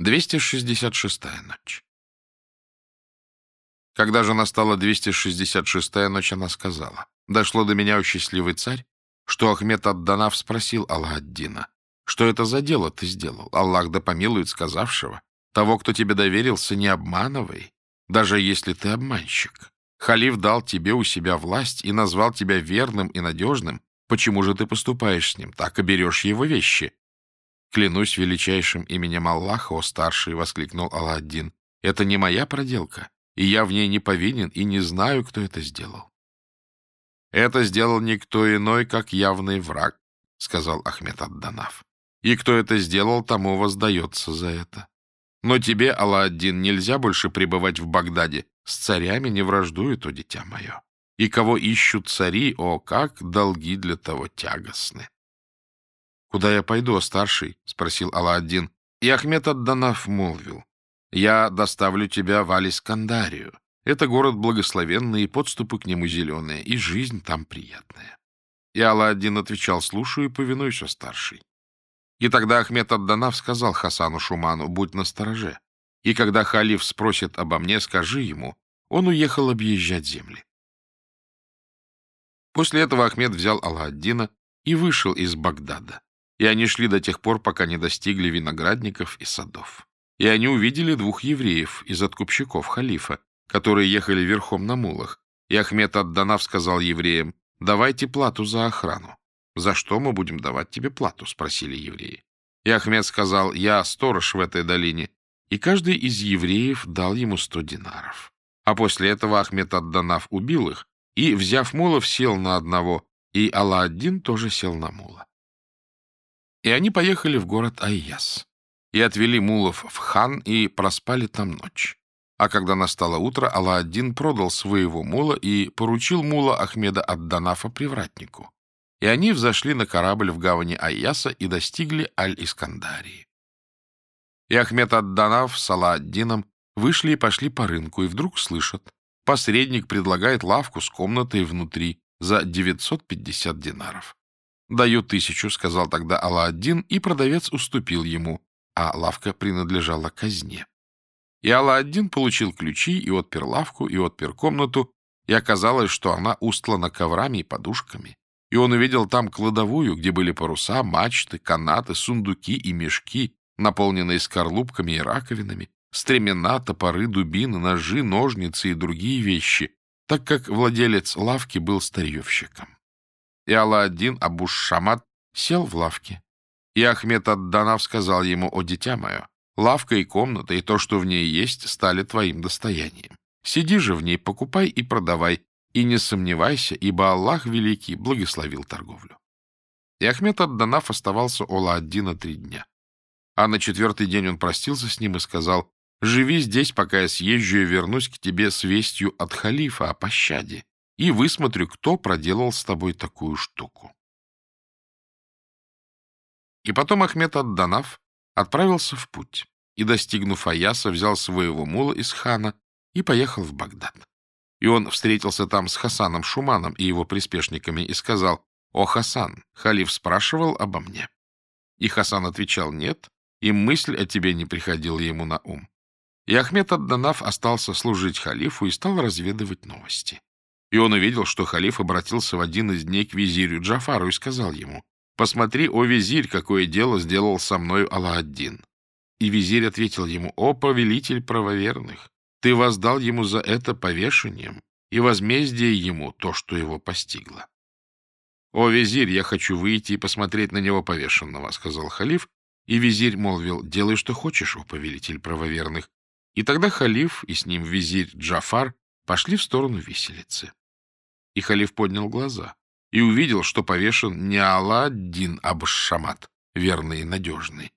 266-я ночь. Когда же настала 266-я ночь, она сказала, «Дошло до меня, о счастливый царь, что Ахмед Ад-Данав спросил Аллах-ад-Дина, что это за дело ты сделал? Аллах да помилует сказавшего. Того, кто тебе доверился, не обманывай, даже если ты обманщик. Халиф дал тебе у себя власть и назвал тебя верным и надежным. Почему же ты поступаешь с ним так и берешь его вещи? «Клянусь величайшим именем Аллаха, о старший!» — воскликнул Алладдин. «Это не моя проделка, и я в ней не повинен и не знаю, кто это сделал». «Это сделал никто иной, как явный враг», — сказал Ахмед Адданав. «И кто это сделал, тому воздается за это. Но тебе, Алладдин, нельзя больше пребывать в Багдаде. С царями не враждует, о дитя мое. И кого ищут цари, о, как долги для того тягостны!» — Куда я пойду, старший? — спросил Алладдин. И Ахмед Адданав молвил. — Я доставлю тебя в Алискандарию. Это город благословенный, и подступы к нему зеленые, и жизнь там приятная. И Алладдин отвечал, слушаю и повинуюсь, о старший. И тогда Ахмед Адданав сказал Хасану Шуману, будь настороже. И когда халиф спросит обо мне, скажи ему, он уехал объезжать земли. После этого Ахмед взял Алладдина и вышел из Багдада. И они шли до тех пор, пока не достигли виноградников и садов. И они увидели двух евреев из откупщиков халифа, которые ехали верхом на мулах. И Ахмед Адданав сказал евреям, «Давайте плату за охрану». «За что мы будем давать тебе плату?» — спросили евреи. И Ахмед сказал, «Я сторож в этой долине». И каждый из евреев дал ему сто динаров. А после этого Ахмед Адданав убил их и, взяв мулов, сел на одного, и Алла-один тоже сел на мула. И они поехали в город Айяс. И отвели мулов в хан, и проспали там ночь. А когда настало утро, Алла-один продал своего мула и поручил мула Ахмеда Ад-Данафа привратнику. И они взошли на корабль в гавани Айяса и достигли Аль-Искандарии. И Ахмед Ад-Данаф с Алла-Аддином вышли и пошли по рынку, и вдруг слышат, посредник предлагает лавку с комнатой внутри за 950 динаров. «Даю тысячу», — сказал тогда Алла-один, и продавец уступил ему, а лавка принадлежала казне. И Алла-один получил ключи и отпер лавку, и отпер комнату, и оказалось, что она устлана коврами и подушками. И он увидел там кладовую, где были паруса, мачты, канаты, сундуки и мешки, наполненные скорлупками и раковинами, стремена, топоры, дубины, ножи, ножницы и другие вещи, так как владелец лавки был старьевщиком и Алла-один Абуш-Шамат сел в лавке. И Ахмед Ад-Данав сказал ему, «О, дитя мое, лавка и комната, и то, что в ней есть, стали твоим достоянием. Сиди же в ней, покупай и продавай, и не сомневайся, ибо Аллах Великий благословил торговлю». И Ахмед Ад-Данав оставался у Алла-Аддина три дня. А на четвертый день он простился с ним и сказал, «Живи здесь, пока я съезжу и вернусь к тебе с вестью от халифа о пощаде, и высмотрю, кто проделал с тобой такую штуку. И потом Ахмед Ад-Данав отправился в путь и, достигнув Аяса, взял своего мула из хана и поехал в Багдад. И он встретился там с Хасаном Шуманом и его приспешниками и сказал, «О, Хасан, халиф спрашивал обо мне». И Хасан отвечал, «Нет, и мысль о тебе не приходила ему на ум». И Ахмед Ад-Данав остался служить халифу и стал разведывать новости. И он увидел, что халиф обратился в один из дней к визирю Джафару и сказал ему, «Посмотри, о визирь, какое дело сделал со мною Алла-Аддин». И визирь ответил ему, «О повелитель правоверных, ты воздал ему за это повешением, и возмездие ему то, что его постигло». «О, визирь, я хочу выйти и посмотреть на него повешенного», — сказал халиф, и визирь молвил, «Делай, что хочешь, о повелитель правоверных». И тогда халиф и с ним визирь Джафар пошли в сторону виселицы. И халиф поднял глаза и увидел, что повешен не Алла-Аддин Абш-Шамат, верный и надежный.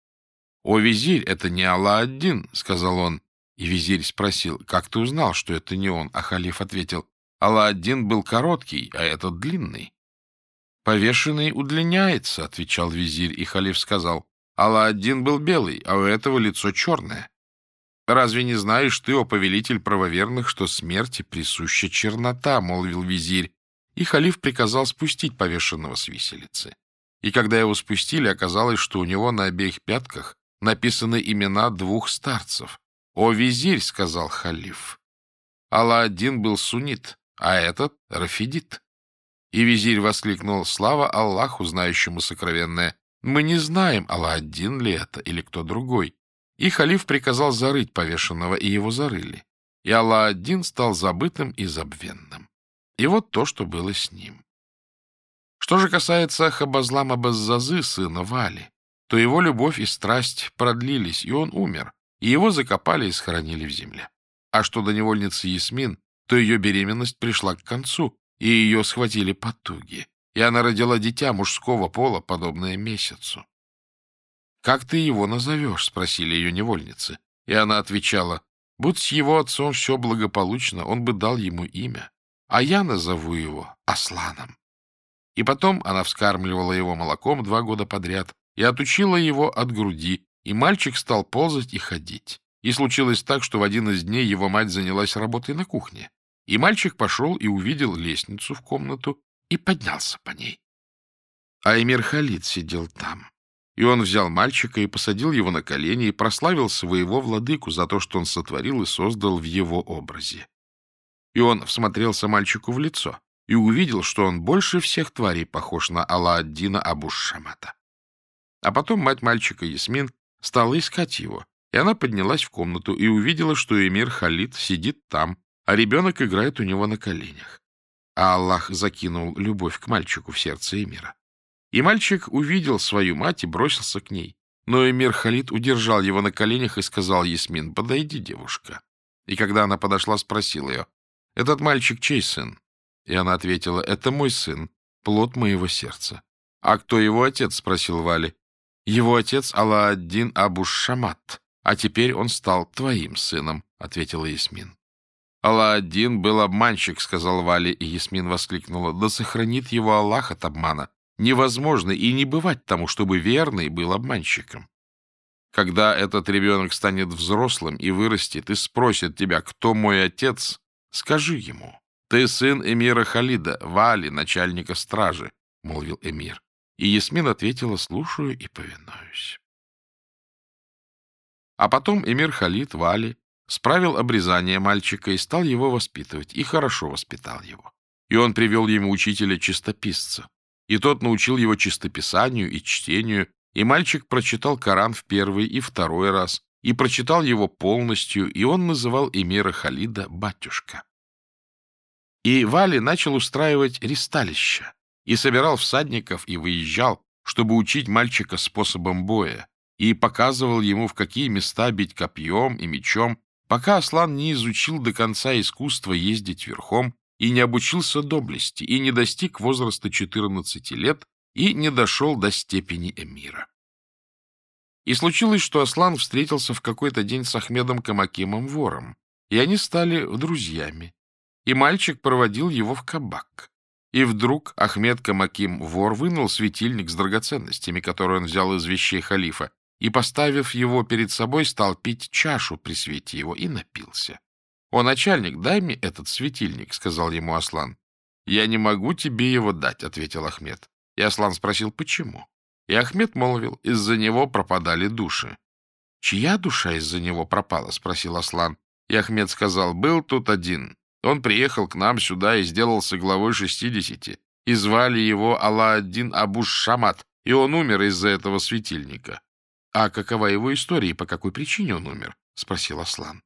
— О, визирь, это не Алла-Аддин, — сказал он. И визирь спросил, как ты узнал, что это не он? А халиф ответил, Алла-Аддин был короткий, а этот длинный. — Повешенный удлиняется, — отвечал визирь, и халиф сказал, Алла-Аддин был белый, а у этого лицо черное. «Разве не знаешь ты, о повелитель правоверных, что смерти присуща чернота?» — молвил визирь. И халиф приказал спустить повешенного с виселицы. И когда его спустили, оказалось, что у него на обеих пятках написаны имена двух старцев. «О, визирь!» — сказал халиф. Алла-один был суннит, а этот — рафидит. И визирь воскликнул «Слава Аллаху, знающему сокровенное! Мы не знаем, Алла-один ли это или кто другой». И халиф приказал зарыть повешенного, и его зарыли. И Алла-один стал забытым и забвенным. И вот то, что было с ним. Что же касается Хабазлама Баззазы, сына Вали, то его любовь и страсть продлились, и он умер, и его закопали и схоронили в земле. А что до невольницы Ясмин, то ее беременность пришла к концу, и ее схватили потуги, и она родила дитя мужского пола, подобное месяцу. «Как ты его назовешь?» — спросили ее невольницы. И она отвечала, «Будь с его отцом все благополучно, он бы дал ему имя, а я назову его Асланом». И потом она вскармливала его молоком два года подряд и отучила его от груди, и мальчик стал ползать и ходить. И случилось так, что в один из дней его мать занялась работой на кухне. И мальчик пошел и увидел лестницу в комнату и поднялся по ней. А Эмир Халид сидел там. И он взял мальчика и посадил его на колени и прославил своего владыку за то, что он сотворил и создал в его образе. И он всмотрелся мальчику в лицо и увидел, что он больше всех тварей похож на Алла-Аддина Абуш-Шамата. А потом мать мальчика Ясмин стала искать его, и она поднялась в комнату и увидела, что эмир Халид сидит там, а ребенок играет у него на коленях. А Аллах закинул любовь к мальчику в сердце эмира. И мальчик увидел свою мать и бросился к ней. Но эмир Халид удержал его на коленях и сказал Ясмин, «Подойди, девушка». И когда она подошла, спросил ее, «Этот мальчик чей сын?» И она ответила, «Это мой сын, плод моего сердца». «А кто его отец?» — спросил Вали. «Его отец Алла-Аддин Абуш-Шамат, а теперь он стал твоим сыном», — ответила Ясмин. «Алла-Аддин был обманщик», — сказал Вали, и Ясмин воскликнула, «Да сохранит его Аллах от обмана». Невозможно и не бывать тому, чтобы верный был обманщиком. Когда этот ребенок станет взрослым и вырастет и спросит тебя, кто мой отец, скажи ему, ты сын эмира Халида, Вали, начальника стражи, — молвил эмир. И Ясмин ответила, слушаю и повинуюсь. А потом эмир Халид, Вали, справил обрезание мальчика и стал его воспитывать, и хорошо воспитал его. И он привел ему учителя-чистописца, и тот научил его чистописанию и чтению, и мальчик прочитал Коран в первый и второй раз, и прочитал его полностью, и он называл эмира Халида «батюшка». И Вали начал устраивать ристалища, и собирал всадников и выезжал, чтобы учить мальчика способом боя, и показывал ему, в какие места бить копьем и мечом, пока Аслан не изучил до конца искусства ездить верхом и не обучился доблести, и не достиг возраста 14 лет, и не дошел до степени эмира. И случилось, что Аслан встретился в какой-то день с Ахмедом Камакимом вором, и они стали друзьями, и мальчик проводил его в кабак. И вдруг Ахмед Камаким вор вынул светильник с драгоценностями, который он взял из вещей халифа, и, поставив его перед собой, стал пить чашу при свете его и напился. «О, начальник, дай мне этот светильник», — сказал ему Аслан. «Я не могу тебе его дать», — ответил Ахмед. И Аслан спросил, почему. И Ахмед молвил, из-за него пропадали души. «Чья душа из-за него пропала?» — спросил Аслан. И Ахмед сказал, «Был тут один. Он приехал к нам сюда и сделался главой шестидесяти. И звали его Алла-Аддин Абуш-Шамат, и он умер из-за этого светильника». «А какова его история и по какой причине он умер?» — спросил Аслан.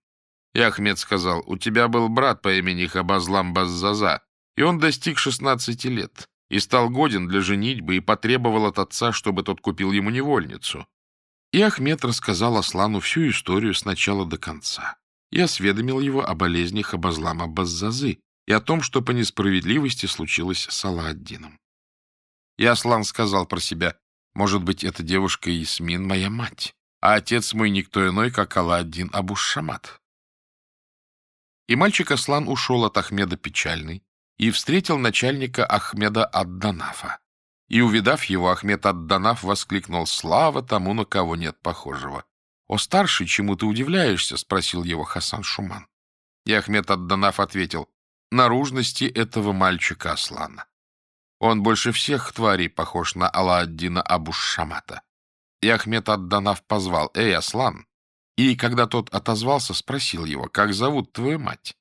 И Ахмед сказал, у тебя был брат по имени Хабазлам Баззаза, и он достиг 16 лет, и стал годен для женитьбы, и потребовал от отца, чтобы тот купил ему невольницу. И Ахмед рассказал Аслану всю историю с начала до конца и осведомил его о болезни Хабазлама Баззазы и о том, что по несправедливости случилось с Алладдином. И Аслан сказал про себя, может быть, эта девушка Исмин моя мать, а отец мой никто иной, как Алладдин Абуш-Шамат. И мальчик Аслан ушел от Ахмеда печальный и встретил начальника Ахмеда Адданафа. И, увидав его, Ахмед Адданаф воскликнул «Слава тому, на кого нет похожего!» «О, старший, чему ты удивляешься?» — спросил его Хасан Шуман. И Ахмед Адданаф ответил «Наружности этого мальчика Аслана. Он больше всех тварей похож на Алладдина Абуш-Шамата. И Ахмед Адданав позвал «Эй, Аслан!» И когда тот отозвался, спросил его, «Как зовут твою мать?»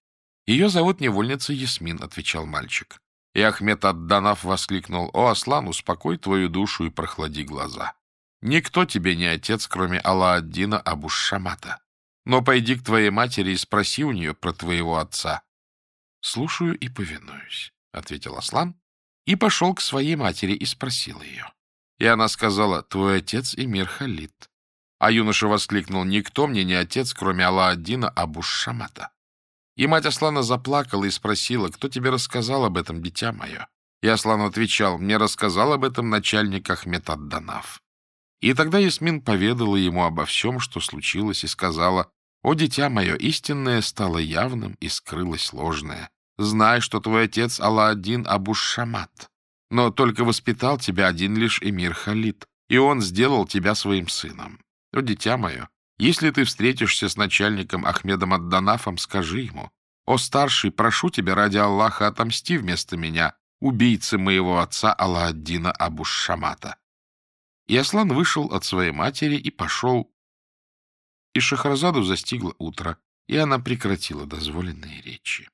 «Ее зовут невольница Ясмин», — отвечал мальчик. И Ахмед Адданав воскликнул, «О, Аслан, успокой твою душу и прохлади глаза. Никто тебе не отец, кроме Алла-Аддина Абуш-Шамата. Но пойди к твоей матери и спроси у нее про твоего отца». «Слушаю и повинуюсь», — ответил Аслан, и пошел к своей матери и спросил ее. И она сказала, «Твой отец Эмир Халид». А юноша воскликнул, «Никто мне не отец, кроме Алла-Аддина Абуш-Шамата». И мать Аслана заплакала и спросила, кто тебе рассказал об этом, дитя мое? И Аслан отвечал, мне рассказал об этом начальник Ахмед Адданав. И тогда Ясмин поведала ему обо всем, что случилось, и сказала, «О, дитя мое, истинное стало явным и скрылось ложное. Знай, что твой отец Алла-один Абуш-Шамат, но только воспитал тебя один лишь эмир Халид, и он сделал тебя своим сыном. О, дитя мое, если ты встретишься с начальником Ахмедом Адданафом, скажи ему, «О, старший, прошу тебя ради Аллаха, отомсти вместо меня, убийцы моего отца Алла-Аддина Абуш-Шамата». И Аслан вышел от своей матери и пошел. И Шахразаду застигло утро, и она прекратила дозволенные речи.